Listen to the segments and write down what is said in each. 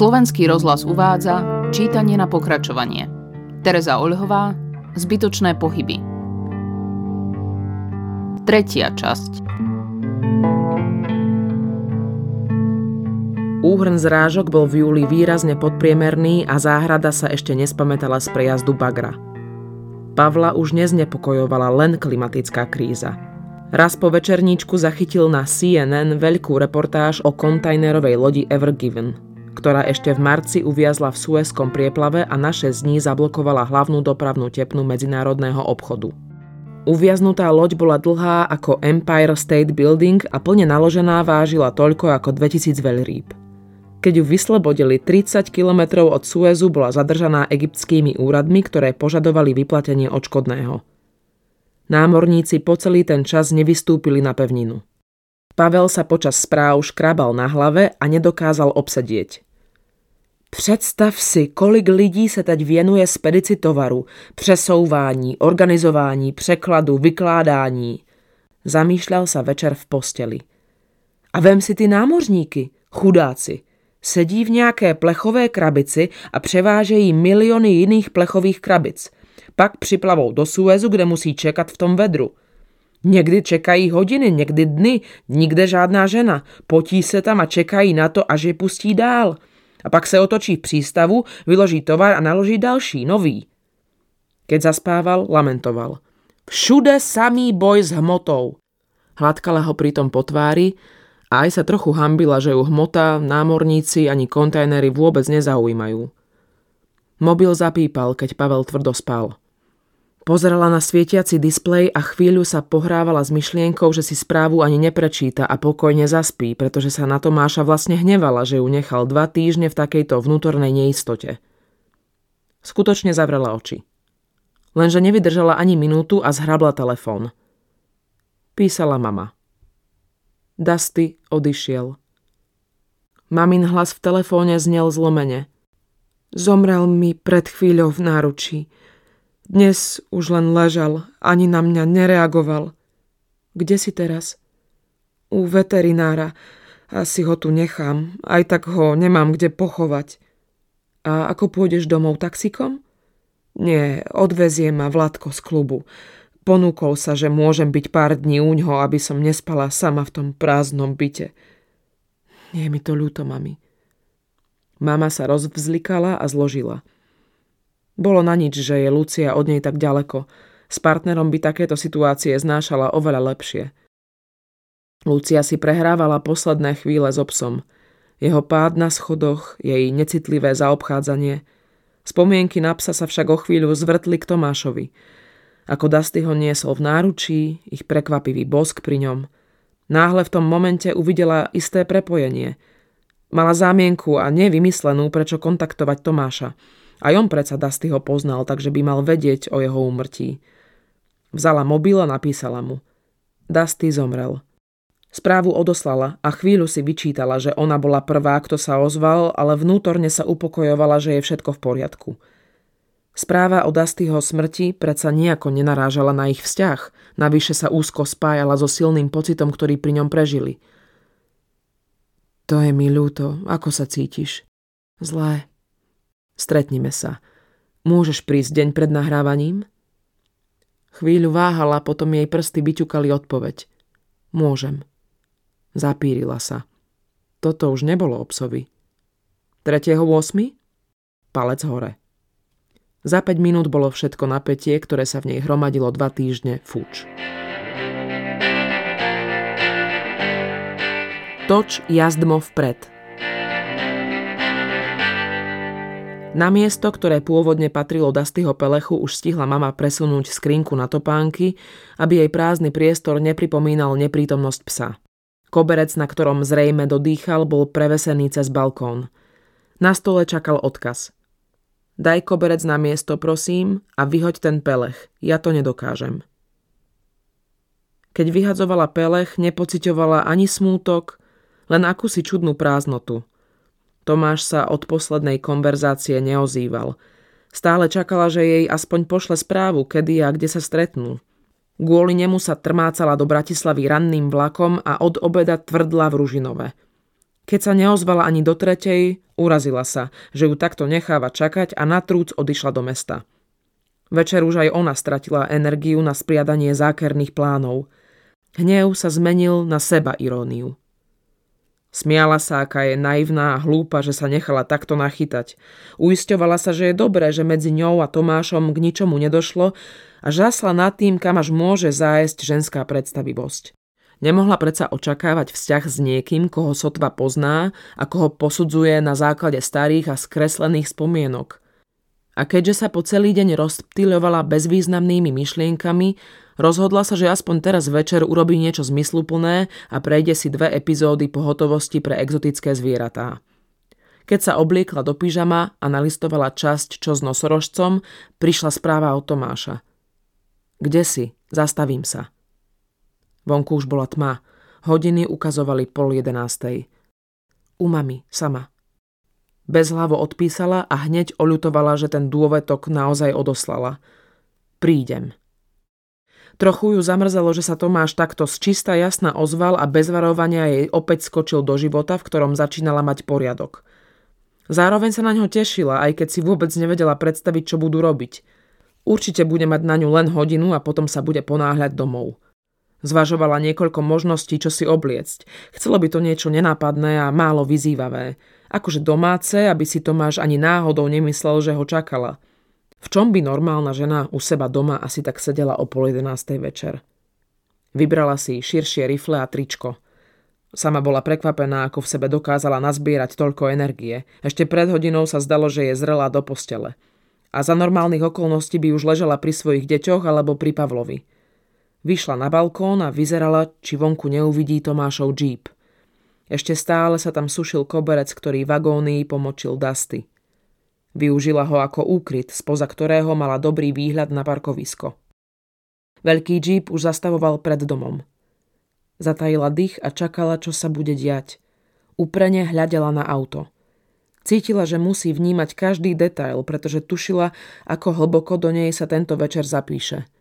Slovenský rozhlas uvádza čítanie na pokračovanie. Tereza Olhová Zbytočné pohyby. Tretia časť. Úhrn zrážok bol v júli výrazne podpriemerný a záhrada sa ešte nespamätala z prejazdu Bagra. Pavla už neznepokojovala len klimatická kríza. Raz po večerníčku zachytil na CNN veľkú reportáž o kontajnerovej lodi Ever Given – ktorá ešte v marci uviazla v Suezkom prieplave a naše dní zablokovala hlavnú dopravnú tepnu medzinárodného obchodu. Uviaznutá loď bola dlhá ako Empire State Building a plne naložená vážila toľko ako 2000 veľrýb. Keď ju vyslobodili 30 km od Suezu, bola zadržaná egyptskými úradmi, ktoré požadovali vyplatenie odškodného. Námorníci po celý ten čas nevystúpili na pevninu. Pavel sa počas správ škrabal na hlave a nedokázal obsedieť. Představ si, kolik lidí se teď věnuje spedici tovaru, přesouvání, organizování, překladu, vykládání. Zamýšľal sa večer v posteli. A vem si ty námořníky, chudáci. Sedí v nějaké plechové krabici a převážejí miliony jiných plechových krabic. Pak připlavou do Suezu, kde musí čekat v tom vedru. Někdy čekají hodiny, někdy dny, nikde žádná žena. Potí se tam a čekají na to, až je pustí dál. A pak se otočí v přístavu, vyloží tovar a naloží další, nový. Keď zaspával, lamentoval. Všude samý boj s hmotou. Hladkala ho pritom po tvári a aj sa trochu hambila, že ju hmota, námorníci ani kontajnery vôbec nezaujímajú. Mobil zapípal, keď Pavel tvrdo spal. Pozerala na svietiaci displej a chvíľu sa pohrávala s myšlienkou, že si správu ani neprečíta a pokojne zaspí, pretože sa na Tomáša vlastne hnevala, že ju nechal dva týždne v takejto vnútornej neistote. Skutočne zavrela oči. Lenže nevydržala ani minútu a zhrabla telefón. Písala mama. Dusty odišiel. Mamin hlas v telefóne znel zlomene. Zomrel mi pred chvíľou v náručí. Dnes už len ležal, ani na mňa nereagoval. Kde si teraz? U veterinára. Asi ho tu nechám, aj tak ho nemám kde pochovať. A ako pôjdeš domov taxikom? Nie, odvezie ma Vladko z klubu. Ponúkol sa, že môžem byť pár dní u ňoho, aby som nespala sama v tom prázdnom byte. Nie mi to ľúto, mami. Mama sa rozvzlikala a zložila. Bolo na nič, že je Lucia od nej tak ďaleko. S partnerom by takéto situácie znášala oveľa lepšie. Lucia si prehrávala posledné chvíle s obsom. Jeho pád na schodoch, jej necitlivé zaobchádzanie. Spomienky na psa sa však o chvíľu zvrtli k Tomášovi. Ako Dusty ho niesol v náručí, ich prekvapivý bosk pri ňom. Náhle v tom momente uvidela isté prepojenie. Mala zámienku a nevymyslenú, prečo kontaktovať Tomáša. Aj on predsa Dusty ho poznal, takže by mal vedieť o jeho úmrtí. Vzala mobil a napísala mu. Dusty zomrel. Správu odoslala a chvíľu si vyčítala, že ona bola prvá, kto sa ozval, ale vnútorne sa upokojovala, že je všetko v poriadku. Správa o Dustyho smrti predsa nejako nenarážala na ich vzťah, navyše sa úzko spájala so silným pocitom, ktorý pri ňom prežili. To je mi ľúto, ako sa cítiš? Zlé, Stretnime sa. Môžeš prísť deň pred nahrávaním? Chvíľu váhala, potom jej prsty vyťukali odpoveď. Môžem. Zapírila sa. Toto už nebolo obsovi. 3.8. Palec hore. Za 5 minút bolo všetko napätie, ktoré sa v nej hromadilo dva týždne, fuč. Toč jazdmo vpred. Na miesto, ktoré pôvodne patrilo Dastyho pelechu, už stihla mama presunúť skrinku na topánky, aby jej prázdny priestor nepripomínal neprítomnosť psa. Koberec, na ktorom zrejme dodýchal, bol prevesený cez balkón. Na stole čakal odkaz. Daj koberec na miesto, prosím, a vyhoď ten pelech. Ja to nedokážem. Keď vyhadzovala pelech, nepociťovala ani smútok, len akúsi čudnú prázdnotu – Tomáš sa od poslednej konverzácie neozýval. Stále čakala, že jej aspoň pošle správu, kedy a kde sa stretnú. Kvôli nemu sa trmácala do Bratislavy ranným vlakom a od obeda tvrdla v Ružinove. Keď sa neozvala ani do tretej, urazila sa, že ju takto necháva čakať a na trúc odišla do mesta. Večer už aj ona stratila energiu na spriadanie zákerných plánov. Hnev sa zmenil na seba iróniu. Smiala sa, aká je naivná a hlúpa, že sa nechala takto nachytať. Uisťovala sa, že je dobré, že medzi ňou a Tomášom k ničomu nedošlo a žasla nad tým, kam až môže zájsť ženská predstavivosť. Nemohla predsa očakávať vzťah s niekým, koho sotva pozná a koho posudzuje na základe starých a skreslených spomienok. A keďže sa po celý deň rozptýľovala bezvýznamnými myšlienkami, rozhodla sa, že aspoň teraz večer urobí niečo zmysluplné a prejde si dve epizódy pohotovosti pre exotické zvieratá. Keď sa obliekla do pyžama a nalistovala časť čo s nosorožcom, prišla správa od Tomáša. Kde si? Zastavím sa. Vonku už bola tma. Hodiny ukazovali pol jedenástej. U mami, sama. Bezhlavo odpísala a hneď oľutovala, že ten dôvetok naozaj odoslala. Prídem. Trochu ju zamrzelo, že sa Tomáš takto z čista jasna ozval a bez varovania jej opäť skočil do života, v ktorom začínala mať poriadok. Zároveň sa na ňo tešila, aj keď si vôbec nevedela predstaviť, čo budú robiť. Určite bude mať na ňu len hodinu a potom sa bude ponáhľať domov. Zvažovala niekoľko možností, čo si obliecť. Chcelo by to niečo nenápadné a málo vyzývavé. Akože domáce, aby si Tomáš ani náhodou nemyslel, že ho čakala. V čom by normálna žena u seba doma asi tak sedela o pol jedenástej večer? Vybrala si širšie rifle a tričko. Sama bola prekvapená, ako v sebe dokázala nazbierať toľko energie. Ešte pred hodinou sa zdalo, že je zrelá do postele. A za normálnych okolností by už ležela pri svojich deťoch alebo pri Pavlovi. Vyšla na balkón a vyzerala, či vonku neuvidí Tomášov džíp. Ešte stále sa tam sušil koberec, ktorý vagóny pomočil Dusty. Využila ho ako úkryt, spoza ktorého mala dobrý výhľad na parkovisko. Veľký džíp už zastavoval pred domom. Zatajila dých a čakala, čo sa bude diať. Uprene hľadela na auto. Cítila, že musí vnímať každý detail, pretože tušila, ako hlboko do nej sa tento večer zapíše –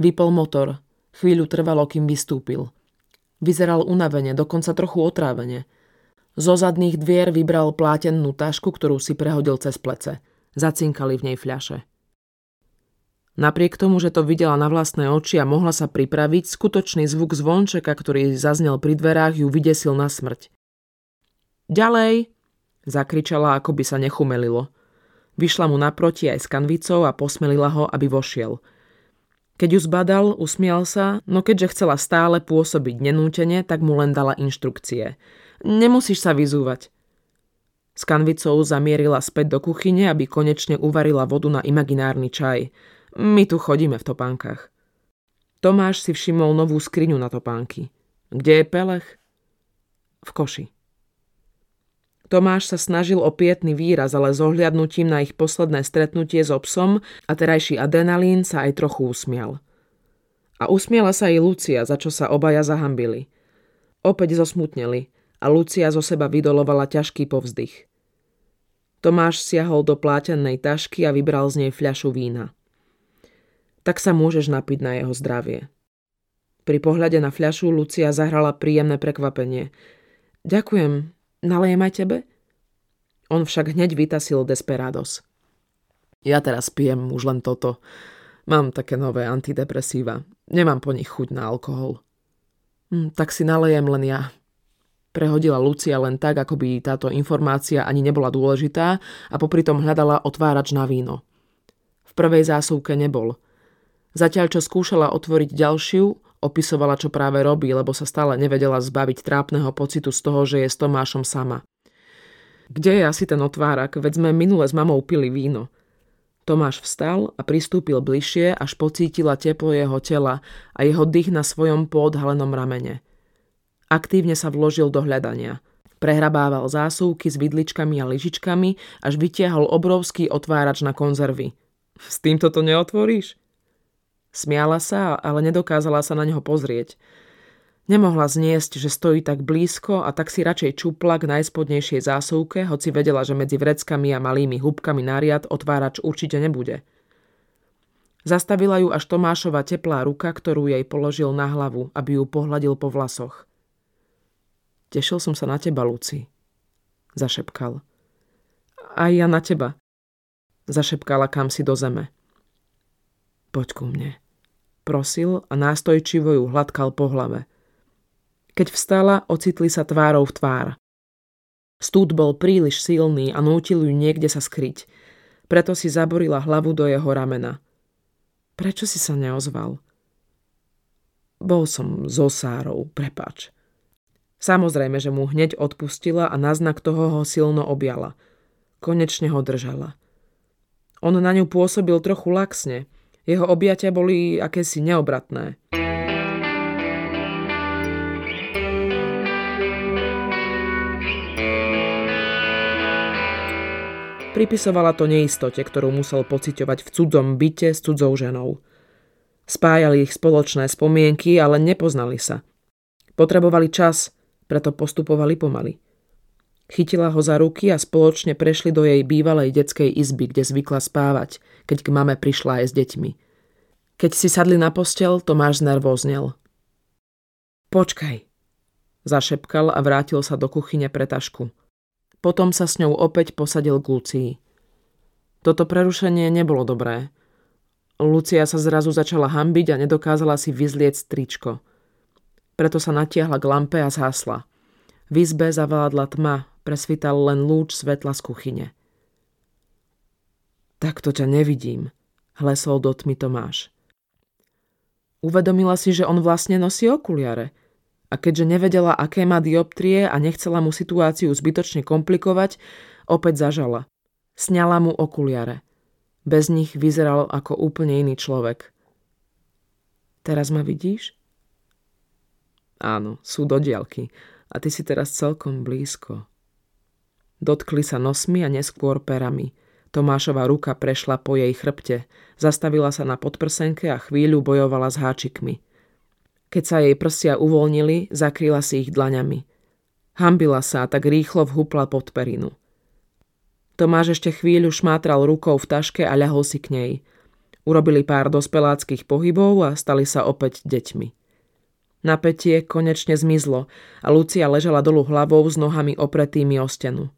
Vypol motor. Chvíľu trvalo, kým vystúpil. Vyzeral unavene, dokonca trochu otrávene. Zo zadných dvier vybral plátenú tašku, ktorú si prehodil cez plece. Zacinkali v nej fľaše. Napriek tomu, že to videla na vlastné oči a mohla sa pripraviť, skutočný zvuk zvončeka, ktorý zaznel pri dverách, ju vydesil na smrť. Ďalej! Zakričala, ako by sa nechumelilo. Vyšla mu naproti aj s kanvicou a posmelila ho, aby vošiel – keď ju zbadal, usmial sa, no keďže chcela stále pôsobiť nenútene, tak mu len dala inštrukcie. Nemusíš sa vyzúvať. S kanvicou zamierila späť do kuchyne, aby konečne uvarila vodu na imaginárny čaj. My tu chodíme v topánkach. Tomáš si všimol novú skriňu na topánky. Kde je Pelech? V koši. Tomáš sa snažil o pietný výraz, ale s ohliadnutím na ich posledné stretnutie s obsom a terajší adrenalín sa aj trochu usmial. A usmiala sa aj Lucia, za čo sa obaja zahambili. Opäť zosmutneli a Lucia zo seba vydolovala ťažký povzdych. Tomáš siahol do plátenej tašky a vybral z nej fľašu vína. Tak sa môžeš napiť na jeho zdravie. Pri pohľade na fľašu Lucia zahrala príjemné prekvapenie. Ďakujem, Nalejem aj tebe? On však hneď vytasil Desperados. Ja teraz pijem už len toto. Mám také nové antidepresíva. Nemám po nich chuť na alkohol. Hm, tak si nalejem len ja. Prehodila Lucia len tak, ako by táto informácia ani nebola dôležitá a popri tom hľadala otvárač na víno. V prvej zásuvke nebol. Zatiaľ, čo skúšala otvoriť ďalšiu, Opisovala, čo práve robí, lebo sa stále nevedela zbaviť trápneho pocitu z toho, že je s Tomášom sama. Kde je asi ten otvárak, veď sme minule s mamou pili víno. Tomáš vstal a pristúpil bližšie, až pocítila teplo jeho tela a jeho dých na svojom poodhalenom ramene. Aktívne sa vložil do hľadania. Prehrabával zásuvky s vidličkami a lyžičkami, až vytiahol obrovský otvárač na konzervy. S týmto to neotvoríš? Smiala sa, ale nedokázala sa na neho pozrieť. Nemohla zniesť, že stojí tak blízko a tak si radšej čupla k najspodnejšej zásuvke, hoci vedela, že medzi vreckami a malými húbkami nariad otvárač určite nebude. Zastavila ju až Tomášova teplá ruka, ktorú jej položil na hlavu, aby ju pohľadil po vlasoch. Tešil som sa na teba, Luci. Zašepkal. A ja na teba. Zašepkala kam si do zeme. Poď ku mne. Prosil a nástojčivo ju hladkal po hlave. Keď vstala, ocitli sa tvárou v tvár. Stúd bol príliš silný a nútil ju niekde sa skryť. Preto si zaborila hlavu do jeho ramena. Prečo si sa neozval? Bol som so Sárou, prepač. Samozrejme, že mu hneď odpustila a na znak toho ho silno objala. Konečne ho držala. On na ňu pôsobil trochu laxne. Jeho objatia boli akési neobratné. Pripisovala to neistote, ktorú musel pociťovať v cudzom byte s cudzou ženou. Spájali ich spoločné spomienky, ale nepoznali sa. Potrebovali čas, preto postupovali pomaly. Chytila ho za ruky a spoločne prešli do jej bývalej detskej izby, kde zvykla spávať, keď k mame prišla aj s deťmi. Keď si sadli na postel, Tomáš znervoznel. Počkaj, zašepkal a vrátil sa do kuchyne pre tašku. Potom sa s ňou opäť posadil k Lucii. Toto prerušenie nebolo dobré. Lucia sa zrazu začala hambiť a nedokázala si vyzlieť stričko – preto sa natiahla k lampe a zhasla. V izbe zavládla tma, presvítal len lúč svetla z kuchyne. Takto ťa nevidím, hlesol do tmy Tomáš. Uvedomila si, že on vlastne nosí okuliare. A keďže nevedela, aké má dioptrie a nechcela mu situáciu zbytočne komplikovať, opäť zažala. Sňala mu okuliare. Bez nich vyzeral ako úplne iný človek. Teraz ma vidíš? Áno, sú do diaľky. A ty si teraz celkom blízko. Dotkli sa nosmi a neskôr perami. Tomášova ruka prešla po jej chrbte. Zastavila sa na podprsenke a chvíľu bojovala s háčikmi. Keď sa jej prsia uvoľnili, zakryla si ich dlaňami. Hambila sa a tak rýchlo vhupla pod perinu. Tomáš ešte chvíľu šmátral rukou v taške a ľahol si k nej. Urobili pár dospeláckých pohybov a stali sa opäť deťmi. Napätie konečne zmizlo a Lucia ležala dolu hlavou s nohami opretými o stenu.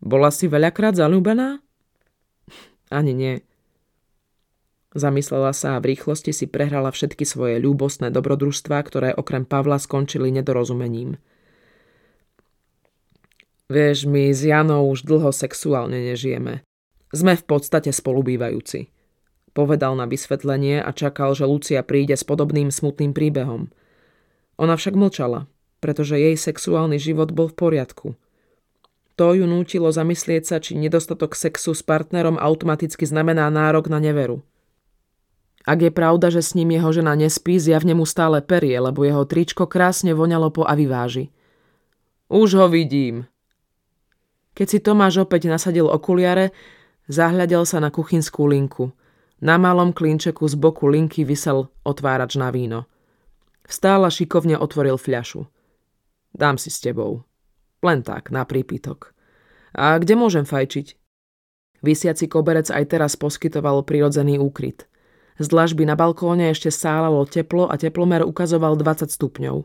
Bola si veľakrát zalúbená? Ani nie. Zamyslela sa a v rýchlosti si prehrala všetky svoje ľúbostné dobrodružstvá, ktoré okrem Pavla skončili nedorozumením. Vieš, my s Janou už dlho sexuálne nežijeme. Sme v podstate spolubývajúci. Povedal na vysvetlenie a čakal, že Lucia príde s podobným smutným príbehom. Ona však mlčala, pretože jej sexuálny život bol v poriadku. To ju nútilo zamyslieť sa, či nedostatok sexu s partnerom automaticky znamená nárok na neveru. Ak je pravda, že s ním jeho žena nespí, zjavne mu stále perie, lebo jeho tričko krásne voňalo po aviváži. Už ho vidím. Keď si Tomáš opäť nasadil okuliare, zahľadel sa na kuchynskú linku – na malom klinčeku z boku linky vysel otvárač na víno. Vstála šikovne otvoril fľašu. Dám si s tebou. Len tak, na prípitok. A kde môžem fajčiť? Vysiaci koberec aj teraz poskytoval prirodzený úkryt. Z dlažby na balkóne ešte sálalo teplo a teplomer ukazoval 20 stupňov.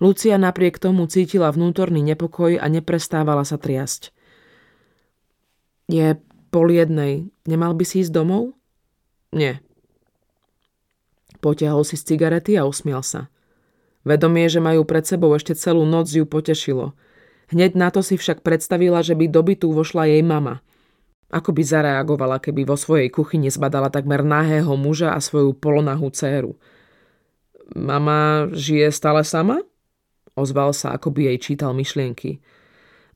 Lucia napriek tomu cítila vnútorný nepokoj a neprestávala sa triasť. Je pol jednej. Nemal by si ísť domov? Nie. Potiahol si z cigarety a usmial sa. Vedomie, že majú pred sebou ešte celú noc ju potešilo. Hneď na to si však predstavila, že by do bytu vošla jej mama. Ako by zareagovala, keby vo svojej kuchyni zbadala takmer nahého muža a svoju polonahú dceru. Mama žije stále sama? Ozval sa, ako by jej čítal myšlienky.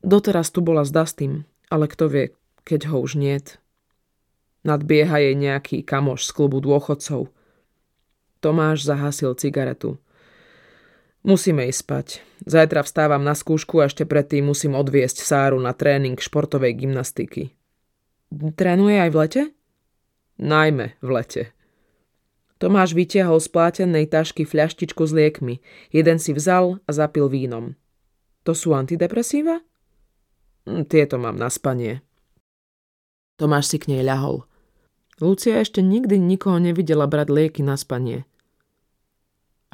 Doteraz tu bola s Dustym, ale kto vie, keď ho už niet. Nadbieha jej nejaký kamoš z klubu dôchodcov. Tomáš zahasil cigaretu. Musíme ísť spať. Zajtra vstávam na skúšku a ešte predtým musím odviesť Sáru na tréning športovej gymnastiky. Trénuje aj v lete? Najmä v lete. Tomáš vytiahol z plátenej tašky fľaštičku s liekmi. Jeden si vzal a zapil vínom. To sú antidepresíva? Hm, tieto mám na spanie. Tomáš si k nej ľahol. Lucia ešte nikdy nikoho nevidela brať lieky na spanie.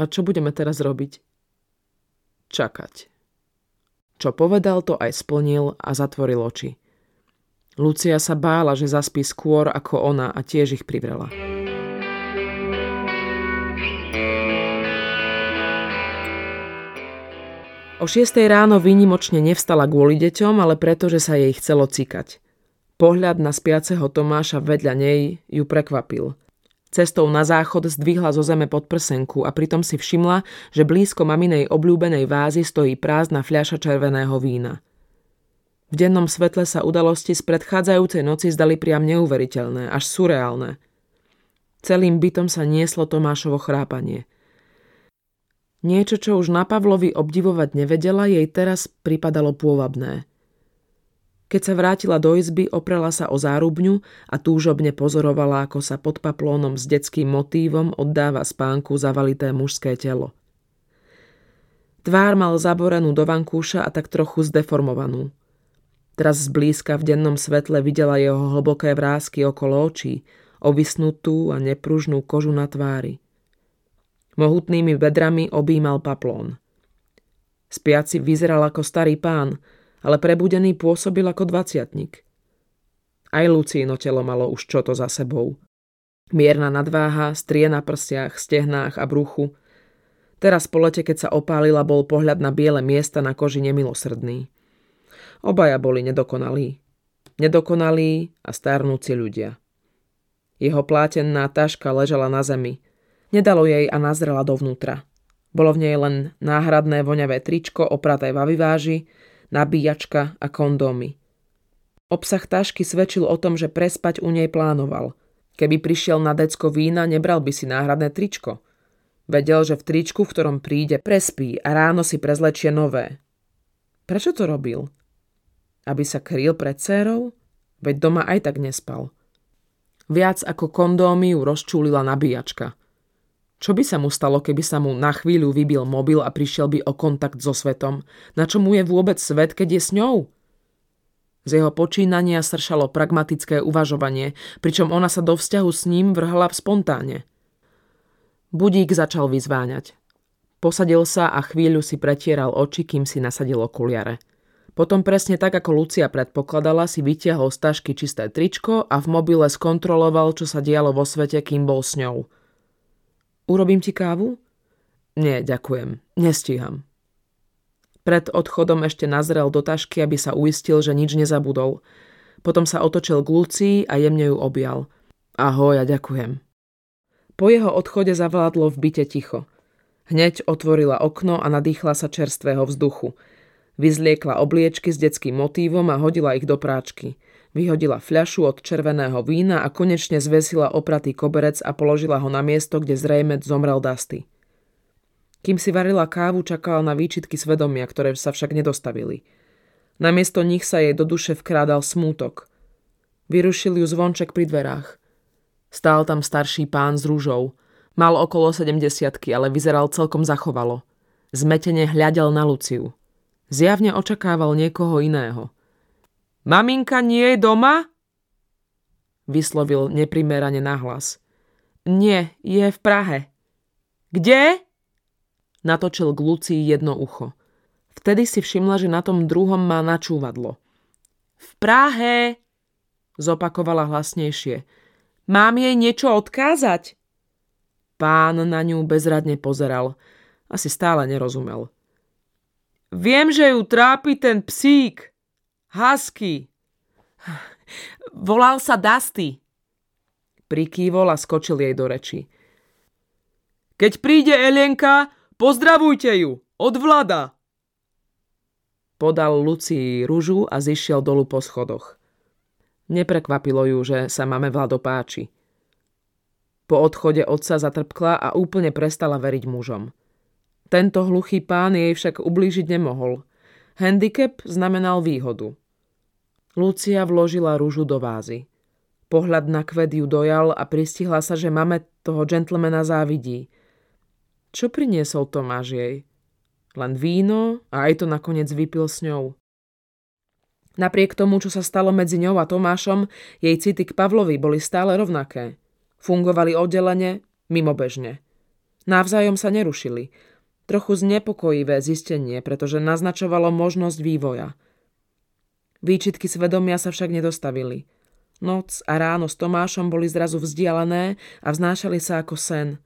A čo budeme teraz robiť? Čakať. Čo povedal, to aj splnil a zatvoril oči. Lucia sa bála, že zaspí skôr ako ona a tiež ich privrela. O 6 ráno výnimočne nevstala kvôli deťom, ale preto, že sa jej chcelo cikať. Pohľad na spiaceho Tomáša vedľa nej ju prekvapil. Cestou na záchod zdvihla zo zeme pod prsenku a pritom si všimla, že blízko maminej obľúbenej vázy stojí prázdna fľaša červeného vína. V dennom svetle sa udalosti z predchádzajúcej noci zdali priam neuveriteľné, až surreálne. Celým bytom sa nieslo Tomášovo chrápanie. Niečo, čo už na Pavlovi obdivovať nevedela, jej teraz pripadalo pôvabné – keď sa vrátila do izby, oprela sa o zárubňu a túžobne pozorovala, ako sa pod paplónom s detským motívom oddáva spánku zavalité mužské telo. Tvár mal zaborenú do vankúša a tak trochu zdeformovanú. Teraz zblízka v dennom svetle videla jeho hlboké vrázky okolo očí, ovisnutú a nepružnú kožu na tvári. Mohutnými bedrami objímal paplón. Spiaci vyzeral ako starý pán, ale prebudený pôsobil ako dvaciatnik. Aj Lucíno telo malo už čo to za sebou. Mierna nadváha, strie na prsiach, stehnách a bruchu. Teraz po lete, keď sa opálila, bol pohľad na biele miesta na koži nemilosrdný. Obaja boli nedokonalí. Nedokonalí a starnúci ľudia. Jeho plátenná taška ležala na zemi. Nedalo jej a nazrela dovnútra. Bolo v nej len náhradné voňavé tričko opraté v aviváži, nabíjačka a kondómy. Obsah tašky svedčil o tom, že prespať u nej plánoval. Keby prišiel na decko vína, nebral by si náhradné tričko. Vedel, že v tričku, v ktorom príde, prespí a ráno si prezlečie nové. Prečo to robil? Aby sa kryl pred cérou? Veď doma aj tak nespal. Viac ako kondómy ju rozčúlila nabíjačka – čo by sa mu stalo, keby sa mu na chvíľu vybil mobil a prišiel by o kontakt so svetom? Na čo mu je vôbec svet, keď je s ňou? Z jeho počínania sršalo pragmatické uvažovanie, pričom ona sa do vzťahu s ním vrhla v spontáne. Budík začal vyzváňať. Posadil sa a chvíľu si pretieral oči, kým si nasadil okuliare. Potom presne tak, ako Lucia predpokladala, si vytiahol z tašky čisté tričko a v mobile skontroloval, čo sa dialo vo svete, kým bol s ňou – Urobím ti kávu? Nie, ďakujem. Nestíham. Pred odchodom ešte nazrel do tašky, aby sa uistil, že nič nezabudol. Potom sa otočil k Lucii a jemne ju objal. Ahoj a ďakujem. Po jeho odchode zavládlo v byte ticho. Hneď otvorila okno a nadýchla sa čerstvého vzduchu. Vyzliekla obliečky s detským motívom a hodila ich do práčky – Vyhodila fľašu od červeného vína a konečne zvesila opratý koberec a položila ho na miesto, kde zrejme zomrel Dusty. Kým si varila kávu, čakala na výčitky svedomia, ktoré sa však nedostavili. Namiesto nich sa jej do duše vkrádal smútok. Vyrušil ju zvonček pri dverách. Stál tam starší pán s rúžou. Mal okolo sedemdesiatky, ale vyzeral celkom zachovalo. Zmetene hľadel na Luciu. Zjavne očakával niekoho iného – Maminka nie je doma? Vyslovil neprimerane nahlas. Nie, je v Prahe. Kde? Natočil k Lucii jedno ucho. Vtedy si všimla, že na tom druhom má načúvadlo. V Prahe, zopakovala hlasnejšie. Mám jej niečo odkázať? Pán na ňu bezradne pozeral. Asi stále nerozumel. Viem, že ju trápi ten psík, Husky. Volal sa Dusty. Prikývol a skočil jej do reči. Keď príde Elienka, pozdravujte ju. Od vlada. Podal Lucii rúžu a zišiel dolu po schodoch. Neprekvapilo ju, že sa máme Vlado páči. Po odchode otca zatrpkla a úplne prestala veriť mužom. Tento hluchý pán jej však ublížiť nemohol. Handicap znamenal výhodu – Lucia vložila rúžu do vázy. Pohľad na kvet ju dojal a pristihla sa, že mame toho džentlmena závidí. Čo priniesol Tomáš jej? Len víno a aj to nakoniec vypil s ňou. Napriek tomu, čo sa stalo medzi ňou a Tomášom, jej city k Pavlovi boli stále rovnaké. Fungovali oddelene, mimobežne. Navzájom sa nerušili. Trochu znepokojivé zistenie, pretože naznačovalo možnosť vývoja. Výčitky svedomia sa však nedostavili. Noc a ráno s Tomášom boli zrazu vzdialené a vznášali sa ako sen.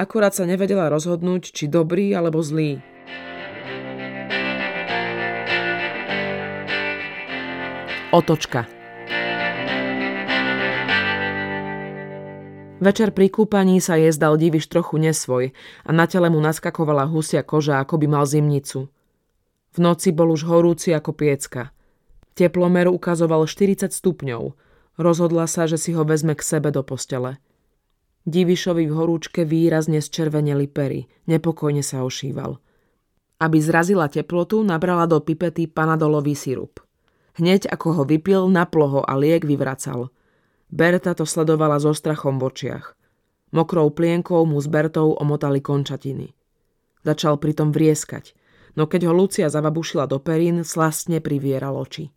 Akurát sa nevedela rozhodnúť, či dobrý alebo zlý. Otočka Večer pri kúpaní sa jej zdal diviš trochu nesvoj a na tele mu naskakovala husia koža, ako by mal zimnicu. V noci bol už horúci ako piecka. Teplomer ukazoval 40 stupňov. Rozhodla sa, že si ho vezme k sebe do postele. Divišovi v horúčke výrazne zčerveneli pery. Nepokojne sa ošíval. Aby zrazila teplotu, nabrala do pipety panadolový sirup. Hneď ako ho vypil, naplo ho a liek vyvracal. Berta to sledovala so strachom v očiach. Mokrou plienkou mu s Bertou omotali končatiny. Začal pritom vrieskať, no keď ho Lucia zavabušila do perín, slastne privieral oči.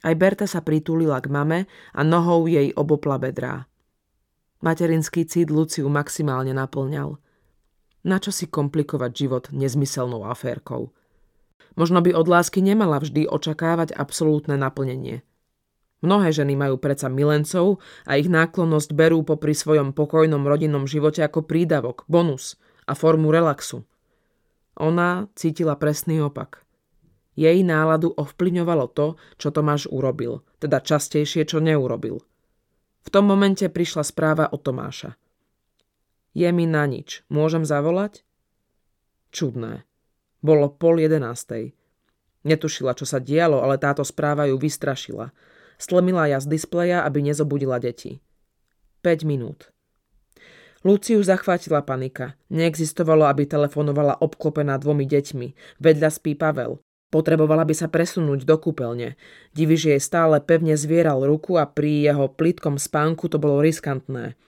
Aj Berta sa pritulila k mame a nohou jej obopla bedrá. Materinský cít Luciu maximálne naplňal. Na čo si komplikovať život nezmyselnou aférkou? Možno by od lásky nemala vždy očakávať absolútne naplnenie. Mnohé ženy majú predsa milencov a ich náklonnosť berú popri svojom pokojnom rodinnom živote ako prídavok, bonus a formu relaxu. Ona cítila presný opak. Jej náladu ovplyvňovalo to, čo Tomáš urobil, teda častejšie, čo neurobil. V tom momente prišla správa od Tomáša. Je mi na nič. Môžem zavolať? Čudné. Bolo pol jedenástej. Netušila, čo sa dialo, ale táto správa ju vystrašila. Stlmila ja z displeja, aby nezobudila deti. 5 minút. Luciu zachvátila panika. Neexistovalo, aby telefonovala obklopená dvomi deťmi. Vedľa spí Pavel. Potrebovala by sa presunúť do kúpeľne. Diviž jej stále pevne zvieral ruku a pri jeho plitkom spánku to bolo riskantné.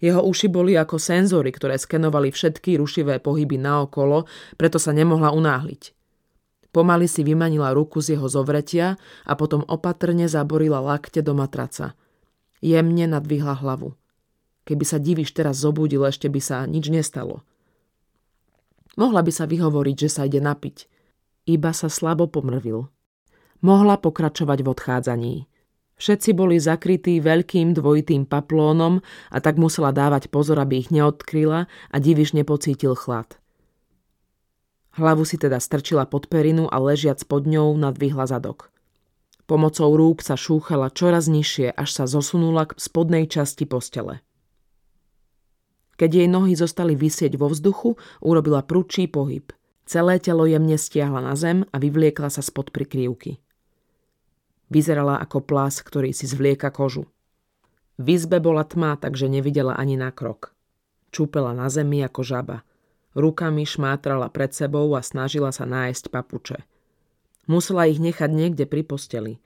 Jeho uši boli ako senzory, ktoré skenovali všetky rušivé pohyby naokolo, preto sa nemohla unáhliť. Pomaly si vymanila ruku z jeho zovretia a potom opatrne zaborila lakte do matraca. Jemne nadvihla hlavu. Keby sa divíš teraz zobudil, ešte by sa nič nestalo. Mohla by sa vyhovoriť, že sa ide napiť. Iba sa slabo pomrvil. Mohla pokračovať v odchádzaní. Všetci boli zakrytí veľkým dvojitým paplónom a tak musela dávať pozor, aby ich neodkryla a diviš nepocítil chlad. Hlavu si teda strčila pod perinu a ležiac pod ňou nadvihla zadok. Pomocou rúk sa šúchala čoraz nižšie, až sa zosunula k spodnej časti postele. Keď jej nohy zostali vysieť vo vzduchu, urobila prudší pohyb. Celé telo jemne stiahla na zem a vyvliekla sa spod prikrývky. Vyzerala ako plás, ktorý si zvlieka kožu. V izbe bola tma, takže nevidela ani na krok. Čúpela na zemi ako žaba. Rukami šmátrala pred sebou a snažila sa nájsť papuče. Musela ich nechať niekde pri posteli.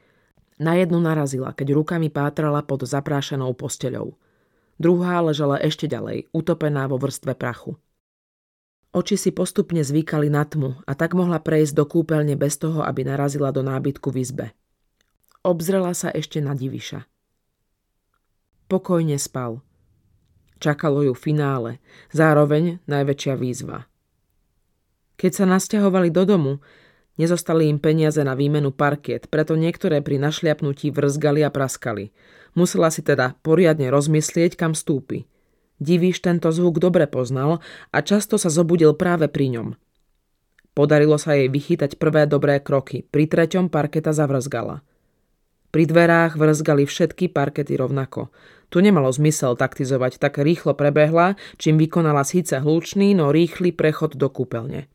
Na jednu narazila, keď rukami pátrala pod zaprášenou posteľou. Druhá ležala ešte ďalej, utopená vo vrstve prachu. Oči si postupne zvykali na tmu a tak mohla prejsť do kúpeľne bez toho, aby narazila do nábytku v izbe. Obzrela sa ešte na diviša. Pokojne spal. Čakalo ju finále, zároveň najväčšia výzva. Keď sa nasťahovali do domu, nezostali im peniaze na výmenu parkiet, preto niektoré pri našliapnutí vrzgali a praskali. Musela si teda poriadne rozmyslieť, kam stúpi. Divíš tento zvuk dobre poznal a často sa zobudil práve pri ňom. Podarilo sa jej vychytať prvé dobré kroky, pri treťom parketa zavrzgala – pri dverách vrzgali všetky parkety rovnako. Tu nemalo zmysel taktizovať, tak rýchlo prebehla, čím vykonala síce hlučný, no rýchly prechod do kúpeľne.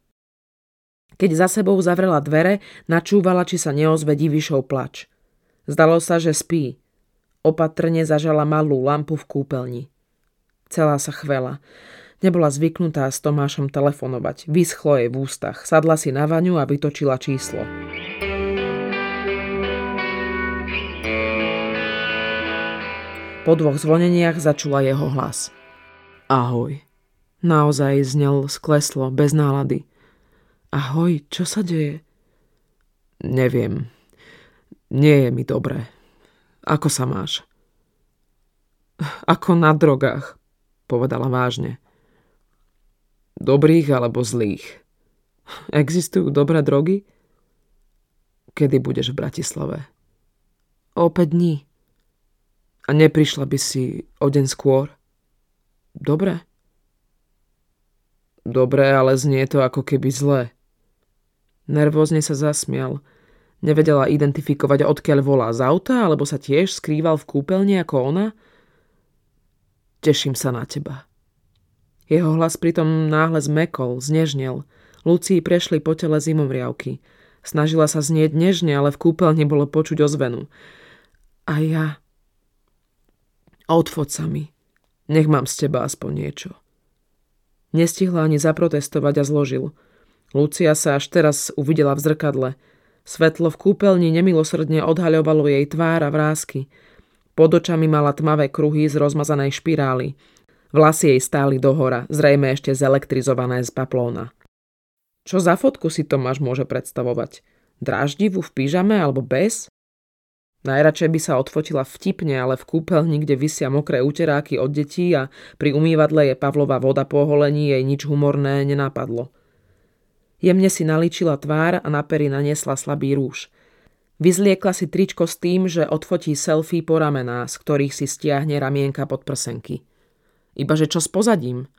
Keď za sebou zavrela dvere, načúvala, či sa neozve divišov plač. Zdalo sa, že spí. Opatrne zažala malú lampu v kúpeľni. Celá sa chvela. Nebola zvyknutá s Tomášom telefonovať. Vyschlo jej v ústach. Sadla si na vaňu a vytočila číslo. Po dvoch zvoneniach začula jeho hlas. Ahoj. Naozaj znel skleslo, bez nálady. Ahoj, čo sa deje? Neviem. Nie je mi dobré. Ako sa máš? Ako na drogách, povedala vážne. Dobrých alebo zlých. Existujú dobré drogy? Kedy budeš v Bratislave? O 5 dní. A neprišla by si o deň skôr? Dobre. Dobre, ale znie to ako keby zle. Nervózne sa zasmial. Nevedela identifikovať, odkiaľ volá z auta, alebo sa tiež skrýval v kúpeľni ako ona? Teším sa na teba. Jeho hlas pritom náhle zmekol, znežnel. Lucii prešli po tele zimomriavky. Snažila sa znieť nežne, ale v kúpeľni bolo počuť ozvenu. A ja... Odfoď sa mi. Nech mám z teba aspoň niečo. Nestihla ani zaprotestovať a zložil. Lucia sa až teraz uvidela v zrkadle. Svetlo v kúpeľni nemilosrdne odhaľovalo jej tvár a vrázky. Pod očami mala tmavé kruhy z rozmazanej špirály. Vlasy jej stáli dohora, zrejme ešte zelektrizované z paplóna. Čo za fotku si Tomáš môže predstavovať? Dráždivú v pyžame alebo bez? Najradšej by sa odfotila vtipne, ale v kúpeľni, kde vysia mokré úteráky od detí a pri umývadle je Pavlova voda po holení, jej nič humorné nenapadlo. Jemne si naličila tvár a na pery naniesla slabý rúž. Vyzliekla si tričko s tým, že odfotí selfie po ramená, z ktorých si stiahne ramienka pod prsenky. Ibaže čo s pozadím?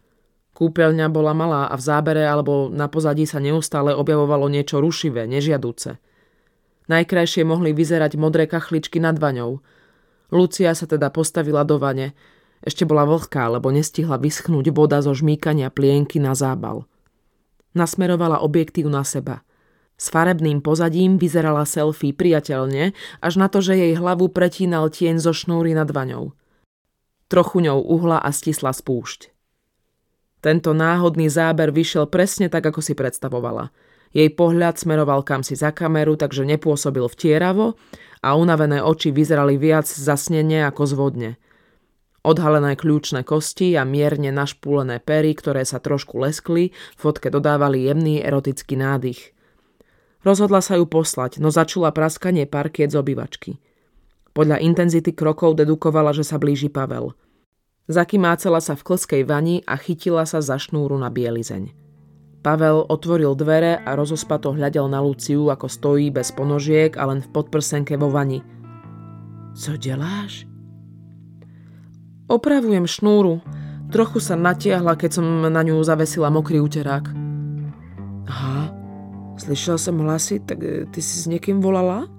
Kúpeľňa bola malá a v zábere alebo na pozadí sa neustále objavovalo niečo rušivé, nežiaduce. Najkrajšie mohli vyzerať modré kachličky nad vaňou. Lucia sa teda postavila do vane. Ešte bola vlhká, lebo nestihla vyschnúť voda zo žmýkania plienky na zábal. Nasmerovala objektív na seba. S farebným pozadím vyzerala selfie priateľne, až na to, že jej hlavu pretínal tieň zo šnúry nad vaňou. Trochu ňou uhla a stisla spúšť. Tento náhodný záber vyšiel presne tak, ako si predstavovala. Jej pohľad smeroval kam si za kameru, takže nepôsobil vtieravo a unavené oči vyzerali viac zasnenie ako zvodne. Odhalené kľúčne kosti a mierne našpúlené pery, ktoré sa trošku leskli, fotke dodávali jemný erotický nádych. Rozhodla sa ju poslať, no začula praskanie parkiet z obývačky. Podľa intenzity krokov dedukovala, že sa blíži Pavel. Zakymácela sa v klskej vani a chytila sa za šnúru na bielizeň. Pavel otvoril dvere a rozospato hľadel na Luciu, ako stojí bez ponožiek a len v podprsenke vo vani. Co deláš? Opravujem šnúru. Trochu sa natiahla, keď som na ňu zavesila mokrý úterák. Aha, slyšel som hlasy, tak e, ty si s niekým volala?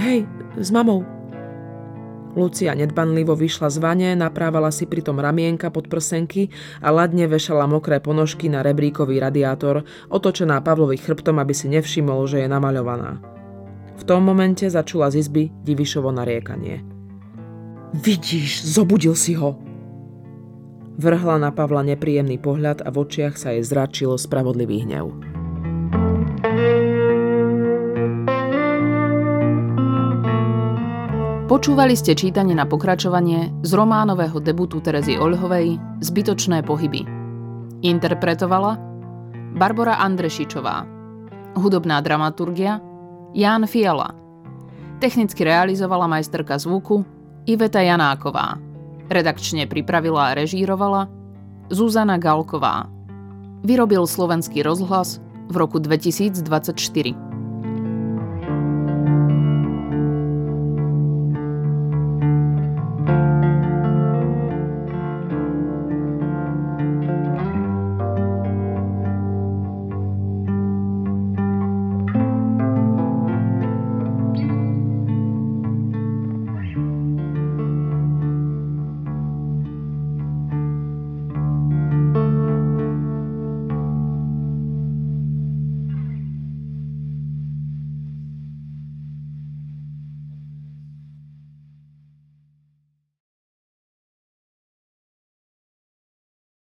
Hej, s mamou. Lucia nedbanlivo vyšla z vane, naprávala si pritom ramienka pod prsenky a ladne vešala mokré ponožky na rebríkový radiátor, otočená Pavlovi chrbtom, aby si nevšimol, že je namaľovaná. V tom momente začula z izby divišovo nariekanie. Vidíš, zobudil si ho! Vrhla na Pavla nepríjemný pohľad a v očiach sa jej zračil spravodlivý hnev. Počúvali ste čítanie na pokračovanie z románového debutu Terezy Olhovej Zbytočné pohyby. Interpretovala Barbara Andrešičová. Hudobná dramaturgia Ján Fiala. Technicky realizovala majsterka zvuku Iveta Janáková. Redakčne pripravila a režírovala Zuzana Galková. Vyrobil slovenský rozhlas v roku 2024.